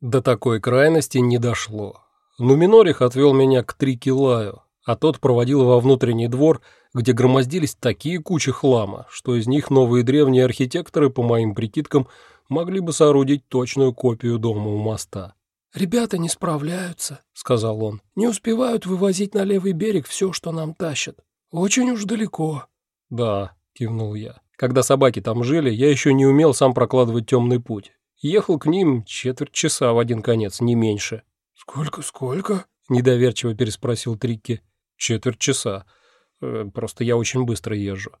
До такой крайности не дошло. Нуминорих отвел меня к Трикилаю, а тот проводил во внутренний двор, где громоздились такие кучи хлама, что из них новые древние архитекторы, по моим прикидкам, могли бы соорудить точную копию дома у моста. «Ребята не справляются», — сказал он. «Не успевают вывозить на левый берег все, что нам тащат. Очень уж далеко». «Да», — кивнул я. «Когда собаки там жили, я еще не умел сам прокладывать темный путь. Ехал к ним четверть часа в один конец, не меньше». «Сколько-сколько?» — недоверчиво переспросил Трикки. «Четверть часа. Э, просто я очень быстро езжу.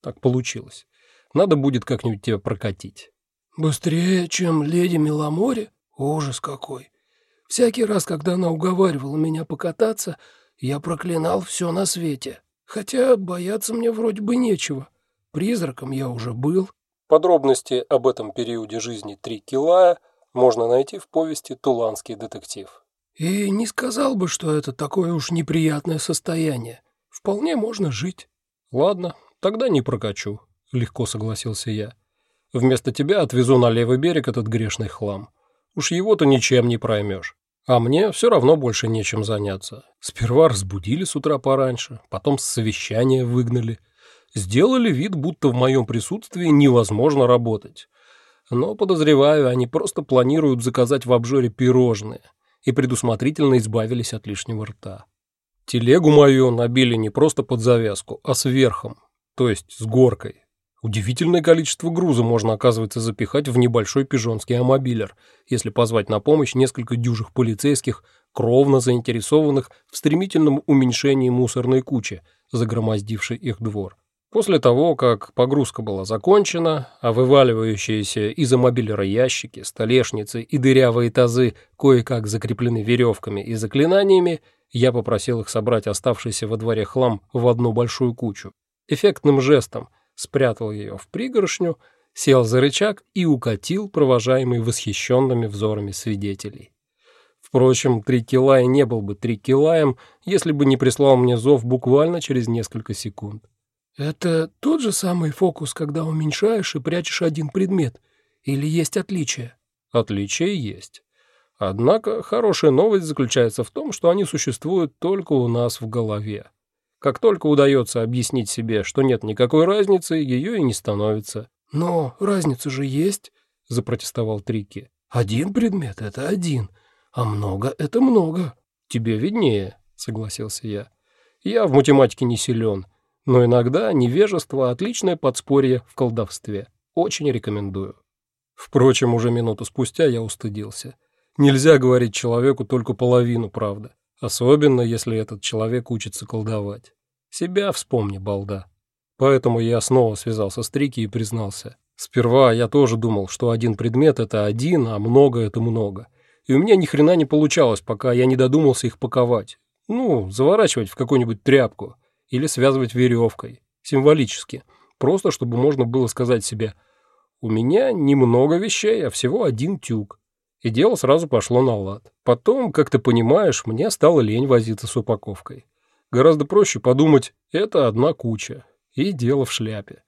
Так получилось. Надо будет как-нибудь тебя прокатить». «Быстрее, чем леди Меломоре? Ужас какой! Всякий раз, когда она уговаривала меня покататься, я проклинал все на свете. Хотя бояться мне вроде бы нечего. Призраком я уже был». Подробности об этом периоде жизни Три Килая можно найти в повести «Туланский детектив». «И не сказал бы, что это такое уж неприятное состояние. Вполне можно жить». «Ладно, тогда не прокачу», — легко согласился я. «Вместо тебя отвезу на левый берег этот грешный хлам. Уж его-то ничем не проймешь. А мне все равно больше нечем заняться. Сперва разбудили с утра пораньше, потом с совещания выгнали. Сделали вид, будто в моем присутствии невозможно работать. Но, подозреваю, они просто планируют заказать в обжоре пирожные и предусмотрительно избавились от лишнего рта. Телегу мою набили не просто под завязку, а с верхом, то есть с горкой. Удивительное количество груза можно, оказывается, запихать в небольшой пижонский амобилер, если позвать на помощь несколько дюжих полицейских, кровно заинтересованных в стремительном уменьшении мусорной кучи, загромоздившей их двор. После того, как погрузка была закончена, а вываливающиеся из амобилера ящики, столешницы и дырявые тазы кое-как закреплены веревками и заклинаниями, я попросил их собрать оставшийся во дворе хлам в одну большую кучу. Эффектным жестом – спрятал ее в пригоршню, сел за рычаг и укатил, провожаемый восхищенными взорами свидетелей. Впрочем, Трикилай не был бы Трикилаем, если бы не прислал мне зов буквально через несколько секунд. «Это тот же самый фокус, когда уменьшаешь и прячешь один предмет? Или есть отличия?» «Отличия есть. Однако хорошая новость заключается в том, что они существуют только у нас в голове. Как только удается объяснить себе, что нет никакой разницы, ее и не становится. «Но разница же есть», — запротестовал Трики. «Один предмет — это один, а много — это много». «Тебе виднее», — согласился я. «Я в математике не силен, но иногда невежество — отличное подспорье в колдовстве. Очень рекомендую». Впрочем, уже минуту спустя я устыдился. Нельзя говорить человеку только половину правды. Особенно, если этот человек учится колдовать. Себя вспомни, балда. Поэтому я снова связался с Трики и признался. Сперва я тоже думал, что один предмет — это один, а много — это много. И у меня ни хрена не получалось, пока я не додумался их паковать. Ну, заворачивать в какую-нибудь тряпку или связывать веревкой. Символически. Просто, чтобы можно было сказать себе «У меня немного вещей, а всего один тюк» и дело сразу пошло на лад. Потом, как ты понимаешь, мне стало лень возиться с упаковкой. Гораздо проще подумать, это одна куча, и дело в шляпе.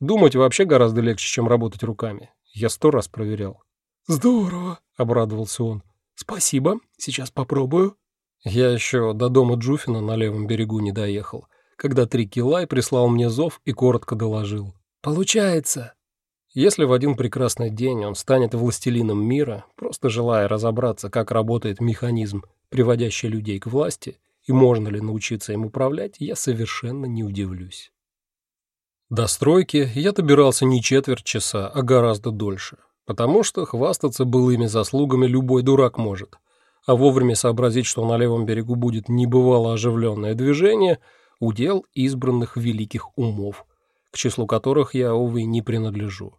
Думать вообще гораздо легче, чем работать руками. Я сто раз проверял. «Здорово», — обрадовался он. «Спасибо, сейчас попробую». Я еще до дома Джуфина на левом берегу не доехал, когда Трики Лай прислал мне зов и коротко доложил. «Получается». Если в один прекрасный день он станет властелином мира, просто желая разобраться, как работает механизм, приводящий людей к власти, и можно ли научиться им управлять, я совершенно не удивлюсь. До стройки я добирался не четверть часа, а гораздо дольше, потому что хвастаться былыми заслугами любой дурак может, а вовремя сообразить, что на левом берегу будет небывало оживленное движение, удел избранных великих умов, к числу которых я, увы, не принадлежу.